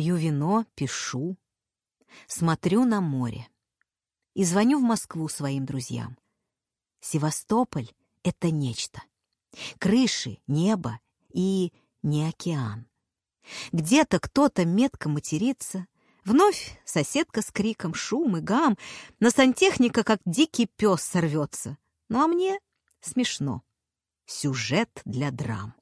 Пью вино, пишу, смотрю на море и звоню в Москву своим друзьям. Севастополь — это нечто. Крыши, небо и не океан. Где-то кто-то метко матерится, вновь соседка с криком шум и гам, на сантехника, как дикий пес, сорвется. Ну а мне смешно. Сюжет для драм.